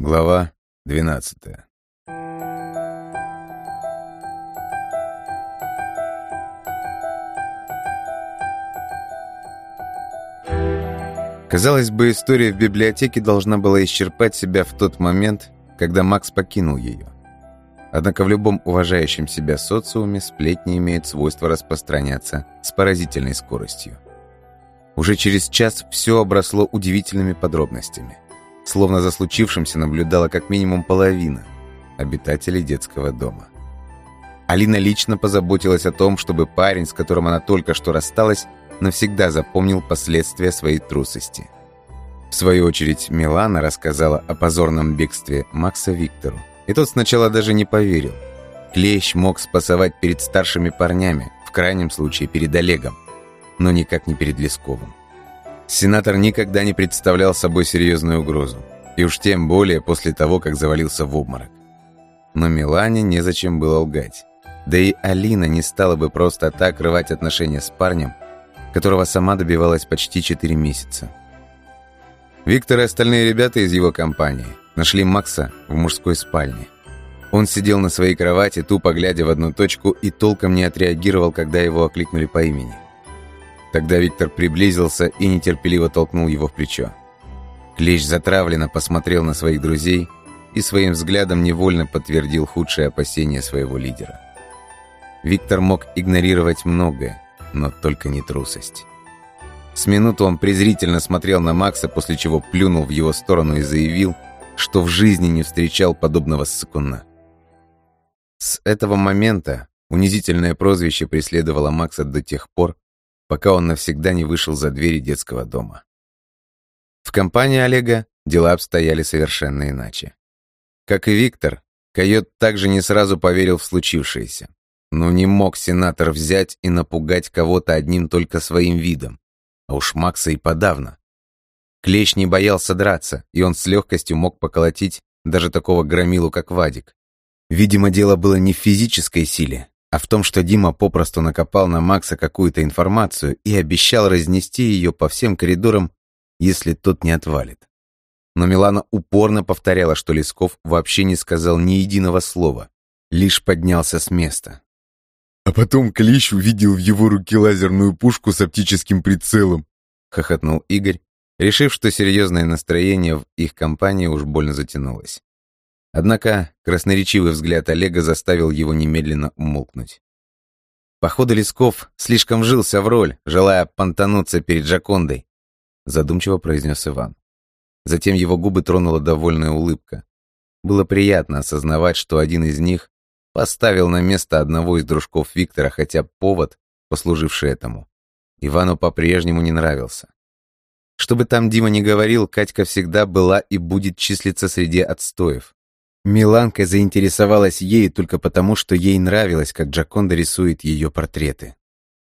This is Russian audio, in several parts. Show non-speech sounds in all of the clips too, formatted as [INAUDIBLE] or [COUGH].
Глава 12 Казалось бы, история в библиотеке должна была исчерпать себя в тот момент, когда Макс покинул ее. Однако в любом уважающем себя социуме сплетни имеют свойство распространяться с поразительной скоростью. Уже через час все обросло удивительными подробностями. Словно за случившимся наблюдала как минимум половина обитателей детского дома. Алина лично позаботилась о том, чтобы парень, с которым она только что рассталась, навсегда запомнил последствия своей трусости. В свою очередь, Милана рассказала о позорном бегстве Макса Виктору. И тот сначала даже не поверил. Клещ мог спасовать перед старшими парнями, в крайнем случае перед Олегом, но никак не перед Лесковым. Сенатор никогда не представлял собой серьезную угрозу, и уж тем более после того, как завалился в обморок. Но Милане незачем было лгать. Да и Алина не стала бы просто так рвать отношения с парнем, которого сама добивалась почти 4 месяца. Виктор и остальные ребята из его компании нашли Макса в мужской спальне. Он сидел на своей кровати, тупо глядя в одну точку, и толком не отреагировал, когда его окликнули по имени. Тогда Виктор приблизился и нетерпеливо толкнул его в плечо. Клещ затравленно посмотрел на своих друзей и своим взглядом невольно подтвердил худшие опасения своего лидера. Виктор мог игнорировать многое, но только не трусость. С минуту он презрительно смотрел на Макса, после чего плюнул в его сторону и заявил, что в жизни не встречал подобного ссыкуна. С этого момента унизительное прозвище преследовало Макса до тех пор, пока он навсегда не вышел за двери детского дома. В компании Олега дела обстояли совершенно иначе. Как и Виктор, койот также не сразу поверил в случившееся. Но не мог сенатор взять и напугать кого-то одним только своим видом. А уж Макса и подавно. Клещ не боялся драться, и он с легкостью мог поколотить даже такого громилу, как Вадик. Видимо, дело было не в физической силе, а в том, что Дима попросту накопал на Макса какую-то информацию и обещал разнести ее по всем коридорам, если тот не отвалит. Но Милана упорно повторяла, что Лесков вообще не сказал ни единого слова, лишь поднялся с места. А потом Клещ увидел в его руке лазерную пушку с оптическим прицелом. Хохотнул Игорь, решив, что серьезное настроение в их компании уж больно затянулось. Однако красноречивый взгляд Олега заставил его немедленно умолкнуть. Походу, Лесков слишком вжился в роль, желая понтануться перед Джакондой, задумчиво произнес Иван. Затем его губы тронула довольная улыбка. Было приятно осознавать, что один из них Поставил на место одного из дружков Виктора, хотя повод, послуживший этому, Ивану по-прежнему не нравился. Что бы там Дима ни говорил, Катька всегда была и будет числиться среди отстоев. Миланка заинтересовалась ею только потому, что ей нравилось, как Джаконда рисует ее портреты.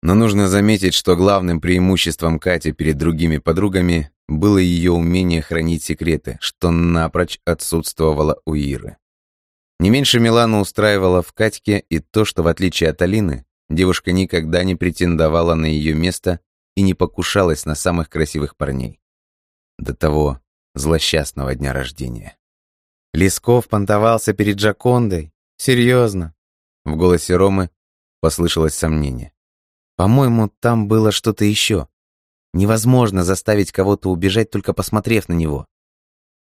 Но нужно заметить, что главным преимуществом Кати перед другими подругами было ее умение хранить секреты, что напрочь отсутствовало у Иры. Не меньше Милану устраивало в Катьке и то, что, в отличие от Алины, девушка никогда не претендовала на ее место и не покушалась на самых красивых парней. До того злосчастного дня рождения. Лесков понтовался перед Джакондой. Серьезно. В голосе Ромы послышалось сомнение. По-моему, там было что-то еще. Невозможно заставить кого-то убежать, только посмотрев на него.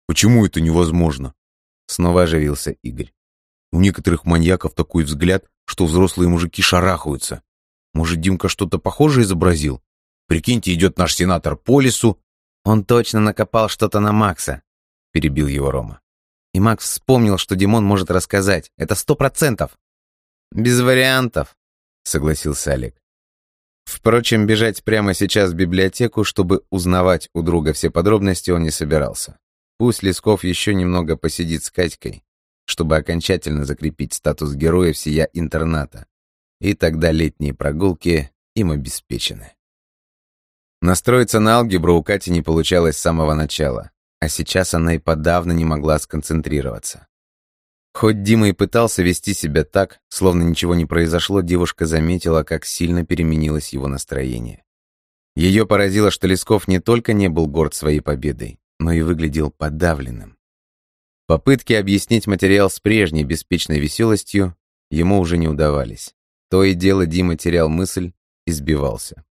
Почему это невозможно? Снова оживился Игорь. У некоторых маньяков такой взгляд, что взрослые мужики шарахаются. Может, Димка что-то похожее изобразил? Прикиньте, идет наш сенатор по лесу. Он точно накопал что-то на Макса, перебил его Рома. И Макс вспомнил, что Димон может рассказать. Это сто процентов. Без вариантов, согласился Олег. Впрочем, бежать прямо сейчас в библиотеку, чтобы узнавать у друга все подробности, он не собирался. Пусть Лесков еще немного посидит с Катькой, чтобы окончательно закрепить статус героя всея интерната. И тогда летние прогулки им обеспечены. Настроиться на алгебру у Кати не получалось с самого начала, а сейчас она и подавно не могла сконцентрироваться. Хоть Дима и пытался вести себя так, словно ничего не произошло, девушка заметила, как сильно переменилось его настроение. Ее поразило, что Лесков не только не был горд своей победой, но и выглядел подавленным. Попытки объяснить материал с прежней беспечной веселостью ему уже не удавались. То и дело Дима терял мысль и сбивался.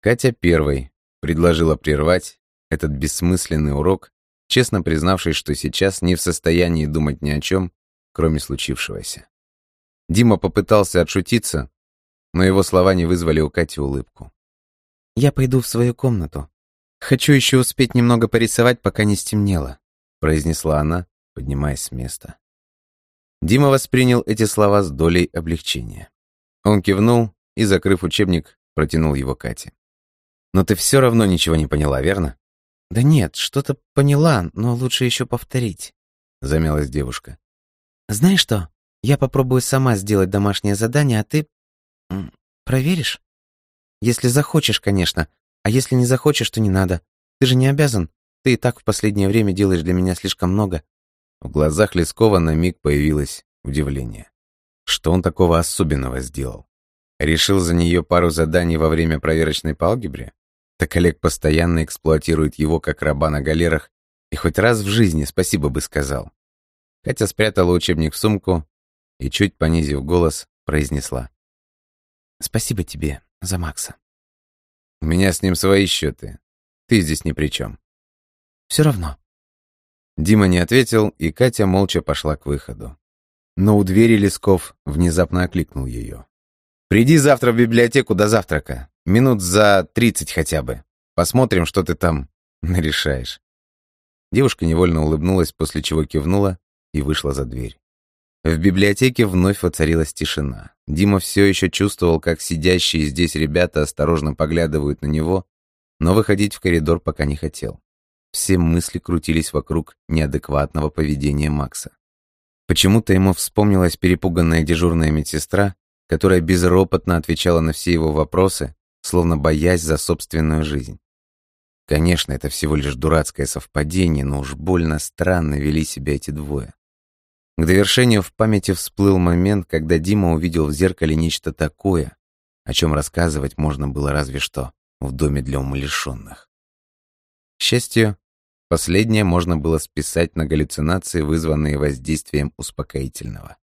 Катя первой предложила прервать этот бессмысленный урок, честно признавшись, что сейчас не в состоянии думать ни о чем, кроме случившегося. Дима попытался отшутиться, но его слова не вызвали у Кати улыбку. «Я пойду в свою комнату. Хочу еще успеть немного порисовать, пока не стемнело», произнесла она, поднимаясь с места. Дима воспринял эти слова с долей облегчения. Он кивнул и, закрыв учебник, протянул его Кате. «Но ты все равно ничего не поняла, верно?» «Да нет, что-то поняла, но лучше еще повторить», — замялась девушка. «Знаешь что, я попробую сама сделать домашнее задание, а ты Проверишь? Если захочешь, конечно. А если не захочешь, то не надо. Ты же не обязан. Ты и так в последнее время делаешь для меня слишком много. В глазах Лескова на миг появилось удивление. Что он такого особенного сделал? Решил за нее пару заданий во время проверочной по алгебре? Так Олег постоянно эксплуатирует его как раба на галерах и хоть раз в жизни спасибо бы сказал. Катя спрятала учебник в сумку и, чуть понизив голос, произнесла. Спасибо тебе за Макса. У меня с ним свои счеты. Ты здесь ни при чем. Все равно. Дима не ответил, и Катя молча пошла к выходу. Но у двери Лесков внезапно окликнул ее. «Приди завтра в библиотеку до завтрака. Минут за тридцать хотя бы. Посмотрим, что ты там [LAUGHS] нарешаешь». Девушка невольно улыбнулась, после чего кивнула и вышла за дверь. В библиотеке вновь воцарилась тишина. Дима все еще чувствовал, как сидящие здесь ребята осторожно поглядывают на него, но выходить в коридор пока не хотел. Все мысли крутились вокруг неадекватного поведения Макса. Почему-то ему вспомнилась перепуганная дежурная медсестра, которая безропотно отвечала на все его вопросы, словно боясь за собственную жизнь. Конечно, это всего лишь дурацкое совпадение, но уж больно странно вели себя эти двое. К довершению в памяти всплыл момент, когда Дима увидел в зеркале нечто такое, о чем рассказывать можно было разве что в доме для умалишенных. К счастью, последнее можно было списать на галлюцинации, вызванные воздействием успокоительного.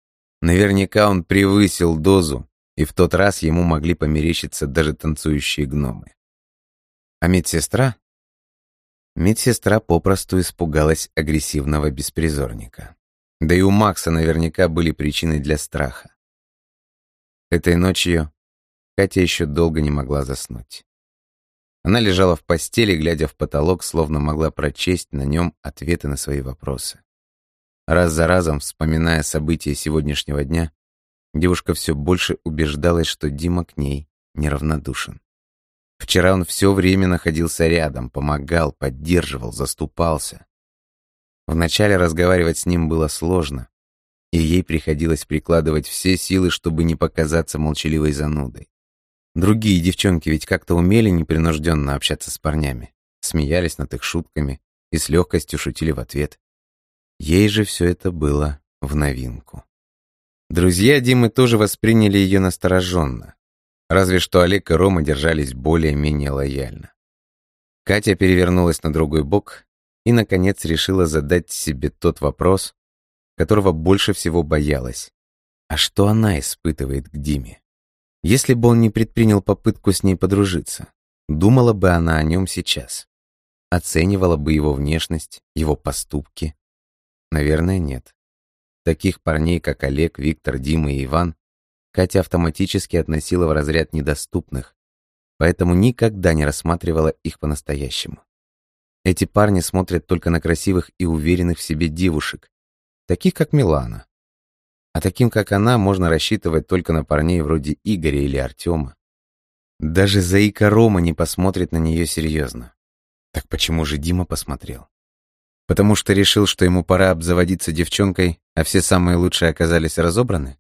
Наверняка он превысил дозу, и в тот раз ему могли померещиться даже танцующие гномы. А медсестра? Медсестра попросту испугалась агрессивного беспризорника. Да и у Макса наверняка были причины для страха. Этой ночью Катя еще долго не могла заснуть. Она лежала в постели, глядя в потолок, словно могла прочесть на нем ответы на свои вопросы. Раз за разом, вспоминая события сегодняшнего дня, девушка все больше убеждалась, что Дима к ней неравнодушен. Вчера он все время находился рядом, помогал, поддерживал, заступался. Вначале разговаривать с ним было сложно, и ей приходилось прикладывать все силы, чтобы не показаться молчаливой занудой. Другие девчонки ведь как-то умели непринужденно общаться с парнями, смеялись над их шутками и с легкостью шутили в ответ. Ей же все это было в новинку. Друзья Димы тоже восприняли ее настороженно, разве что Олег и Рома держались более-менее лояльно. Катя перевернулась на другой бок и, наконец, решила задать себе тот вопрос, которого больше всего боялась. А что она испытывает к Диме? Если бы он не предпринял попытку с ней подружиться, думала бы она о нем сейчас? Оценивала бы его внешность, его поступки? Наверное, нет. Таких парней, как Олег, Виктор, Дима и Иван, Катя автоматически относила в разряд недоступных, поэтому никогда не рассматривала их по-настоящему. Эти парни смотрят только на красивых и уверенных в себе девушек, таких как Милана. А таким, как она, можно рассчитывать только на парней вроде Игоря или Артема. Даже Заика Рома не посмотрит на нее серьезно. Так почему же Дима посмотрел? Потому что решил, что ему пора обзаводиться девчонкой, а все самые лучшие оказались разобраны?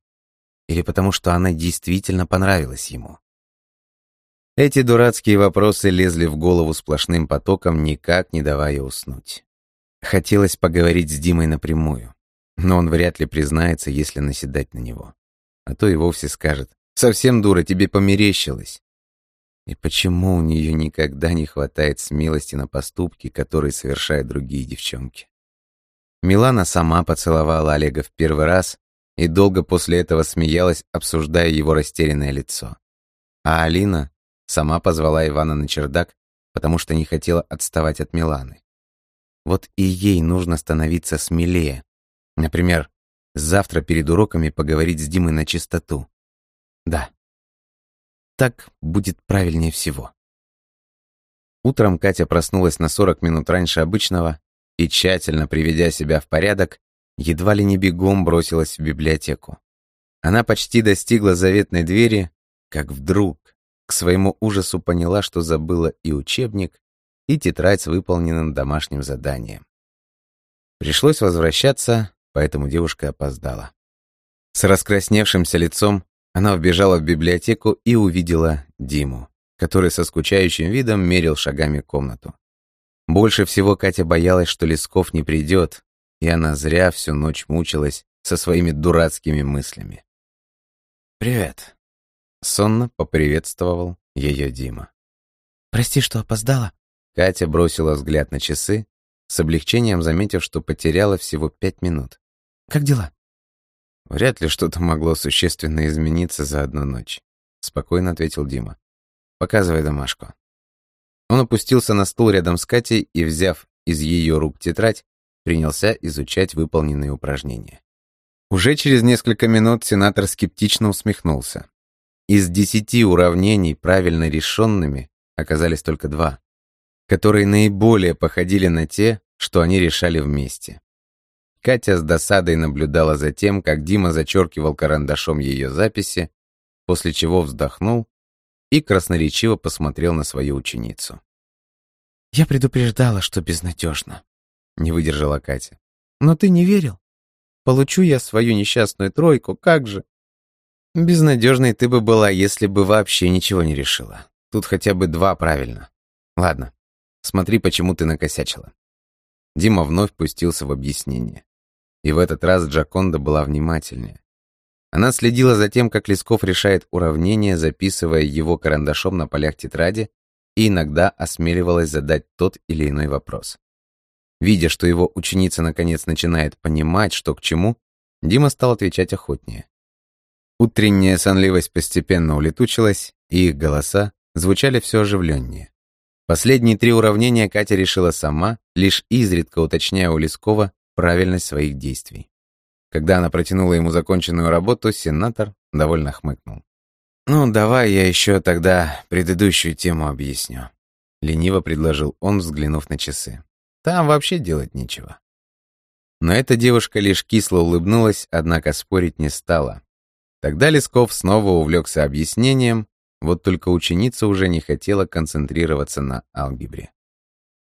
Или потому что она действительно понравилась ему? Эти дурацкие вопросы лезли в голову сплошным потоком, никак не давая уснуть. Хотелось поговорить с Димой напрямую, но он вряд ли признается, если наседать на него. А то и вовсе скажет «Совсем дура, тебе померещилось». И почему у нее никогда не хватает смелости на поступки, которые совершают другие девчонки? Милана сама поцеловала Олега в первый раз и долго после этого смеялась, обсуждая его растерянное лицо. А Алина сама позвала Ивана на чердак, потому что не хотела отставать от Миланы. Вот и ей нужно становиться смелее. Например, завтра перед уроками поговорить с Димой на чистоту. Да. Так будет правильнее всего. Утром Катя проснулась на 40 минут раньше обычного и, тщательно приведя себя в порядок, едва ли не бегом бросилась в библиотеку. Она почти достигла заветной двери, как вдруг, к своему ужасу поняла, что забыла и учебник, и тетрадь с выполненным домашним заданием. Пришлось возвращаться, поэтому девушка опоздала. С раскрасневшимся лицом она вбежала в библиотеку и увидела Диму, который со скучающим видом мерил шагами комнату. Больше всего Катя боялась, что Лесков не придет, и она зря всю ночь мучилась со своими дурацкими мыслями. «Привет», — сонно поприветствовал ее Дима. «Прости, что опоздала». Катя бросила взгляд на часы, с облегчением заметив, что потеряла всего пять минут. «Как дела?» «Вряд ли что-то могло существенно измениться за одну ночь», — спокойно ответил Дима. «Показывай домашку». Он опустился на стул рядом с Катей и, взяв из ее рук тетрадь, принялся изучать выполненные упражнения. Уже через несколько минут сенатор скептично усмехнулся. Из десяти уравнений правильно решенными оказались только два, которые наиболее походили на те, что они решали вместе. Катя с досадой наблюдала за тем, как Дима зачеркивал карандашом ее записи, после чего вздохнул и красноречиво посмотрел на свою ученицу. «Я предупреждала, что безнадежно», не выдержала Катя. «Но ты не верил? Получу я свою несчастную тройку, как же?» «Безнадежной ты бы была, если бы вообще ничего не решила. Тут хотя бы два правильно. Ладно, смотри, почему ты накосячила». Дима вновь пустился в объяснение. И в этот раз Джаконда была внимательнее. Она следила за тем, как Лесков решает уравнение, записывая его карандашом на полях тетради, и иногда осмеливалась задать тот или иной вопрос. Видя, что его ученица наконец начинает понимать, что к чему, Дима стал отвечать охотнее. Утренняя сонливость постепенно улетучилась, и их голоса звучали все оживленнее. Последние три уравнения Катя решила сама, лишь изредка уточняя у Лескова правильность своих действий. Когда она протянула ему законченную работу, сенатор довольно хмыкнул. «Ну, давай я еще тогда предыдущую тему объясню», — лениво предложил он, взглянув на часы. Там вообще делать нечего. Но эта девушка лишь кисло улыбнулась, однако спорить не стала. Тогда Лесков снова увлекся объяснением, вот только ученица уже не хотела концентрироваться на алгебре.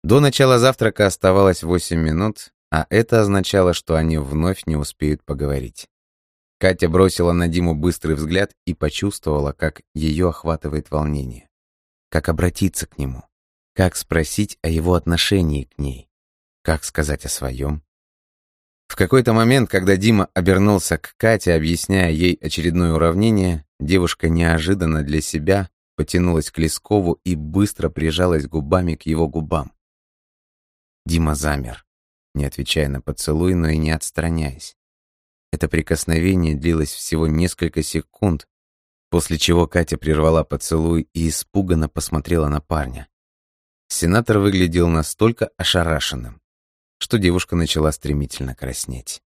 До начала завтрака оставалось 8 минут, а это означало, что они вновь не успеют поговорить. Катя бросила на Диму быстрый взгляд и почувствовала, как ее охватывает волнение. Как обратиться к нему? Как спросить о его отношении к ней? Как сказать о своем? В какой-то момент, когда Дима обернулся к Кате, объясняя ей очередное уравнение, девушка неожиданно для себя потянулась к Лескову и быстро прижалась губами к его губам. Дима замер, не отвечая на поцелуй, но и не отстраняясь. Это прикосновение длилось всего несколько секунд, после чего Катя прервала поцелуй и испуганно посмотрела на парня. Сенатор выглядел настолько ошарашенным, что девушка начала стремительно краснеть.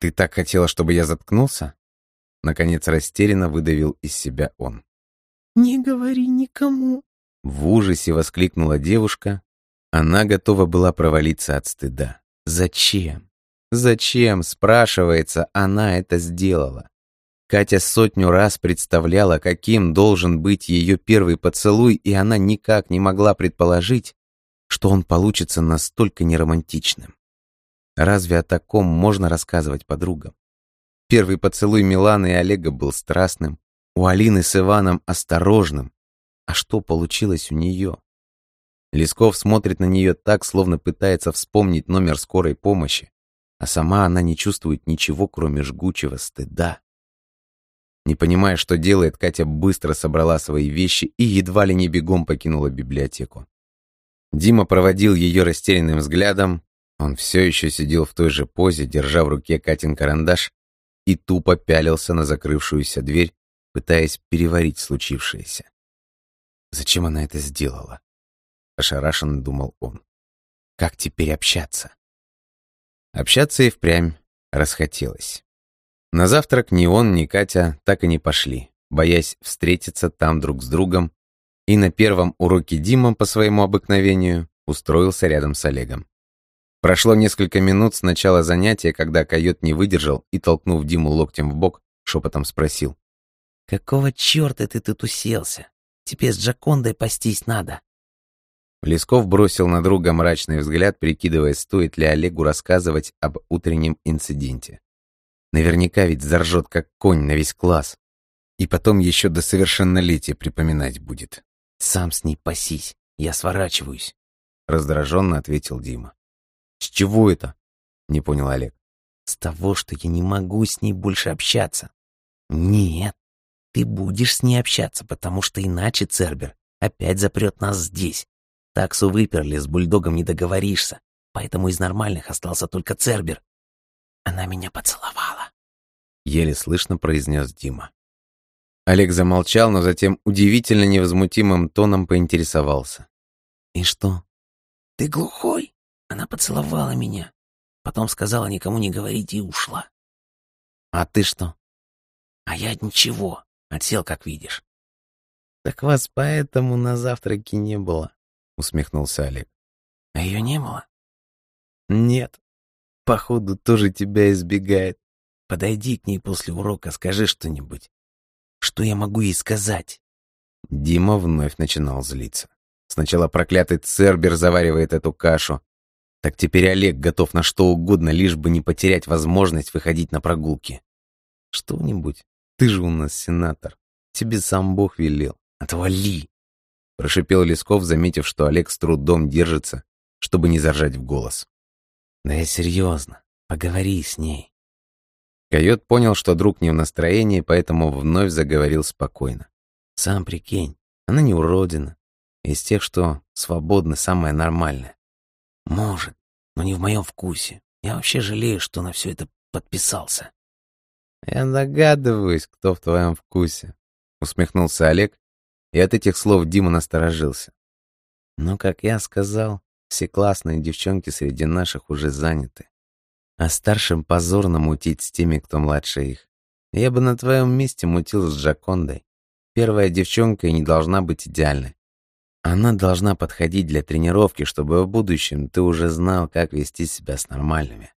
«Ты так хотела, чтобы я заткнулся?» Наконец растерянно выдавил из себя он. «Не говори никому!» В ужасе воскликнула девушка. Она готова была провалиться от стыда. «Зачем? Зачем?» спрашивается, она это сделала. Катя сотню раз представляла, каким должен быть ее первый поцелуй, и она никак не могла предположить, что он получится настолько неромантичным. Разве о таком можно рассказывать подругам? Первый поцелуй Миланы и Олега был страстным, у Алины с Иваном осторожным. А что получилось у нее? Лесков смотрит на нее так, словно пытается вспомнить номер скорой помощи, а сама она не чувствует ничего, кроме жгучего стыда. Не понимая, что делает, Катя быстро собрала свои вещи и едва ли не бегом покинула библиотеку. Дима проводил ее растерянным взглядом, Он все еще сидел в той же позе, держа в руке Катин карандаш и тупо пялился на закрывшуюся дверь, пытаясь переварить случившееся. Зачем она это сделала? Ошарашенно думал он. Как теперь общаться? Общаться и впрямь расхотелось. На завтрак ни он, ни Катя так и не пошли, боясь встретиться там друг с другом, и на первом уроке Дима по своему обыкновению устроился рядом с Олегом. Прошло несколько минут с начала занятия, когда койот не выдержал и, толкнув Диму локтем в бок, шепотом спросил. «Какого черта ты тут уселся? Тебе с Джакондой пастись надо». Лесков бросил на друга мрачный взгляд, прикидывая, стоит ли Олегу рассказывать об утреннем инциденте. Наверняка ведь заржет, как конь на весь класс. И потом еще до совершеннолетия припоминать будет. «Сам с ней пасись, я сворачиваюсь», — раздраженно ответил Дима. «С чего это?» — не понял Олег. «С того, что я не могу с ней больше общаться». «Нет, ты будешь с ней общаться, потому что иначе Цербер опять запрет нас здесь. Таксу выперли, с бульдогом не договоришься, поэтому из нормальных остался только Цербер. Она меня поцеловала. Еле слышно произнес Дима. Олег замолчал, но затем удивительно невозмутимым тоном поинтересовался. «И что?» «Ты глухой?» Она поцеловала меня. Потом сказала никому не говорить и ушла. А ты что? А я ничего. Отсел, как видишь. Так вас поэтому на завтраке не было, усмехнулся Олег. А ее не было? Нет. Походу, тоже тебя избегает. Подойди к ней после урока, скажи что-нибудь. Что я могу ей сказать? Дима вновь начинал злиться. Сначала проклятый Цербер заваривает эту кашу, так теперь Олег готов на что угодно, лишь бы не потерять возможность выходить на прогулки. Что-нибудь. Ты же у нас сенатор. Тебе сам Бог велел. Отвали! Прошипел Лесков, заметив, что Олег с трудом держится, чтобы не заржать в голос. Да я серьезно. Поговори с ней. Койот понял, что друг не в настроении, поэтому вновь заговорил спокойно. Сам прикинь, она не уродина. Из тех, что свободны, самая нормальная. Может, но не в моем вкусе. Я вообще жалею, что на все это подписался. Я догадываюсь, кто в твоем вкусе, усмехнулся Олег, и от этих слов Дима насторожился. Но, как я сказал, все классные девчонки среди наших уже заняты. А старшим позорно мутить с теми, кто младше их. Я бы на твоем месте мутил с Джакондой. Первая девчонка и не должна быть идеальной. Она должна подходить для тренировки, чтобы в будущем ты уже знал, как вести себя с нормальными.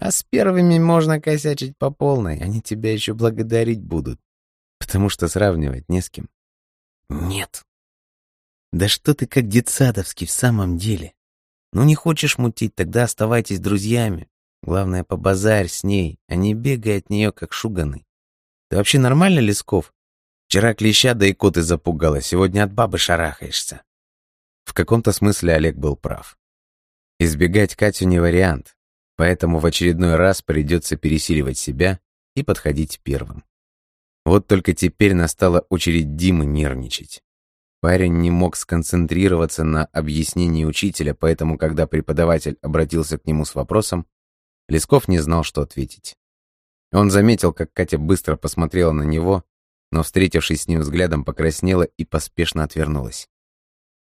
А с первыми можно косячить по полной, они тебя еще благодарить будут, потому что сравнивать не с кем. Нет. Да что ты как детсадовский в самом деле? Ну не хочешь мутить, тогда оставайтесь друзьями. Главное, побазарь с ней, а не бегай от нее, как шуганый. Ты вообще нормально, Лесков? Вчера клеща да и коты запугала, сегодня от бабы шарахаешься. В каком-то смысле Олег был прав. Избегать Катю не вариант, поэтому в очередной раз придется пересиливать себя и подходить первым. Вот только теперь настала очередь Димы нервничать. Парень не мог сконцентрироваться на объяснении учителя, поэтому, когда преподаватель обратился к нему с вопросом, Лесков не знал, что ответить. Он заметил, как Катя быстро посмотрела на него, но, встретившись с ним взглядом, покраснела и поспешно отвернулась.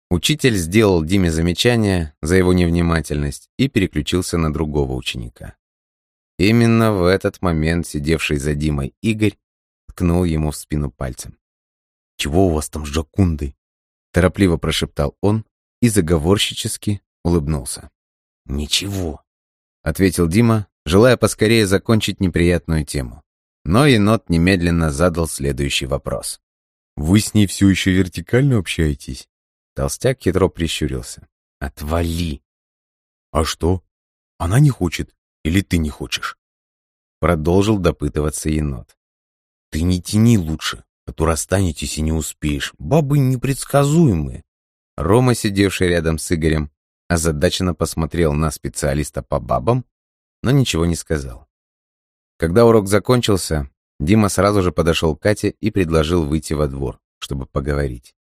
Учитель сделал Диме замечание за его невнимательность и переключился на другого ученика. Именно в этот момент сидевший за Димой Игорь ткнул ему в спину пальцем. «Чего у вас там с Джакундой?» Торопливо прошептал он и заговорщически улыбнулся. «Ничего», — ответил Дима, желая поскорее закончить неприятную тему. Но енот немедленно задал следующий вопрос. «Вы с ней все еще вертикально общаетесь?» Толстяк хитро прищурился. «Отвали!» «А что? Она не хочет? Или ты не хочешь?» Продолжил допытываться енот. «Ты не тяни лучше, а то расстанетесь и не успеешь. Бабы непредсказуемые». Рома, сидевший рядом с Игорем, озадаченно посмотрел на специалиста по бабам, но ничего не сказал. Когда урок закончился, Дима сразу же подошел к Кате и предложил выйти во двор, чтобы поговорить.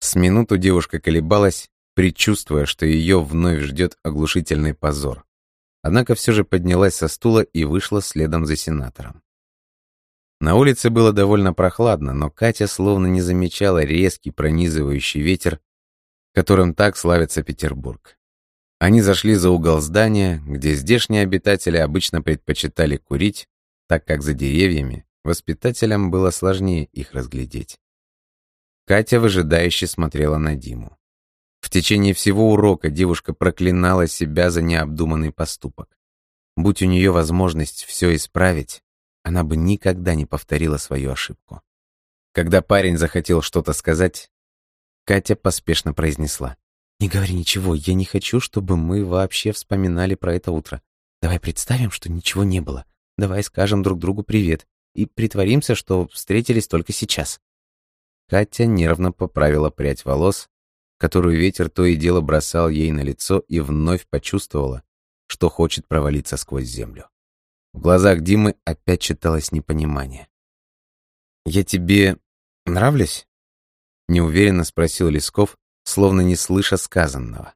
С минуту девушка колебалась, предчувствуя, что ее вновь ждет оглушительный позор. Однако все же поднялась со стула и вышла следом за сенатором. На улице было довольно прохладно, но Катя словно не замечала резкий пронизывающий ветер, которым так славится Петербург. Они зашли за угол здания, где здешние обитатели обычно предпочитали курить, так как за деревьями воспитателям было сложнее их разглядеть. Катя выжидающе смотрела на Диму. В течение всего урока девушка проклинала себя за необдуманный поступок. Будь у нее возможность все исправить, она бы никогда не повторила свою ошибку. Когда парень захотел что-то сказать, Катя поспешно произнесла. «Не говори ничего, я не хочу, чтобы мы вообще вспоминали про это утро. Давай представим, что ничего не было. Давай скажем друг другу привет и притворимся, что встретились только сейчас». Катя нервно поправила прядь волос, которую ветер то и дело бросал ей на лицо и вновь почувствовала, что хочет провалиться сквозь землю. В глазах Димы опять читалось непонимание. «Я тебе нравлюсь?» — неуверенно спросил Лесков, словно не слыша сказанного.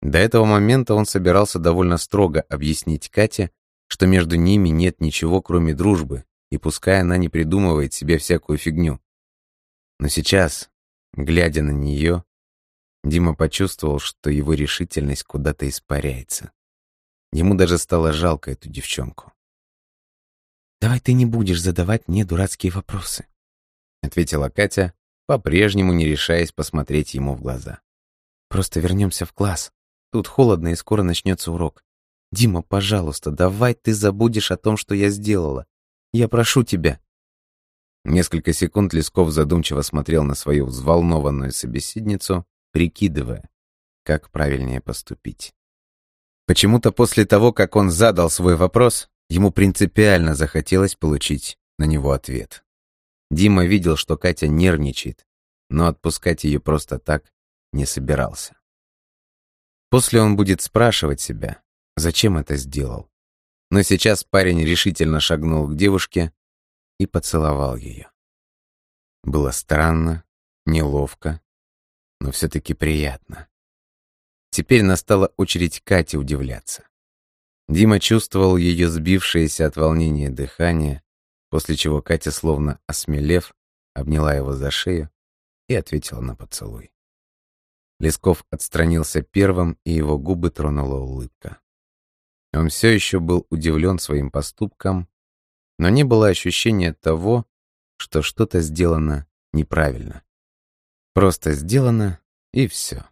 До этого момента он собирался довольно строго объяснить Кате, что между ними нет ничего, кроме дружбы, и пускай она не придумывает себе всякую фигню. Но сейчас, глядя на нее, Дима почувствовал, что его решительность куда-то испаряется. Ему даже стало жалко эту девчонку. «Давай ты не будешь задавать мне дурацкие вопросы», — ответила Катя, по-прежнему не решаясь посмотреть ему в глаза. «Просто вернемся в класс. Тут холодно и скоро начнется урок. Дима, пожалуйста, давай ты забудешь о том, что я сделала. Я прошу тебя». Несколько секунд Лесков задумчиво смотрел на свою взволнованную собеседницу, прикидывая, как правильнее поступить. Почему-то после того, как он задал свой вопрос, ему принципиально захотелось получить на него ответ. Дима видел, что Катя нервничает, но отпускать ее просто так не собирался. После он будет спрашивать себя, зачем это сделал. Но сейчас парень решительно шагнул к девушке и поцеловал ее. Было странно, неловко но все-таки приятно. Теперь настала очередь Кати удивляться. Дима чувствовал ее сбившееся от волнения дыхание, после чего Катя, словно осмелев, обняла его за шею и ответила на поцелуй. Лесков отстранился первым, и его губы тронула улыбка. Он все еще был удивлен своим поступком, но не было ощущения того, что что-то сделано неправильно. Просто сделано, и все.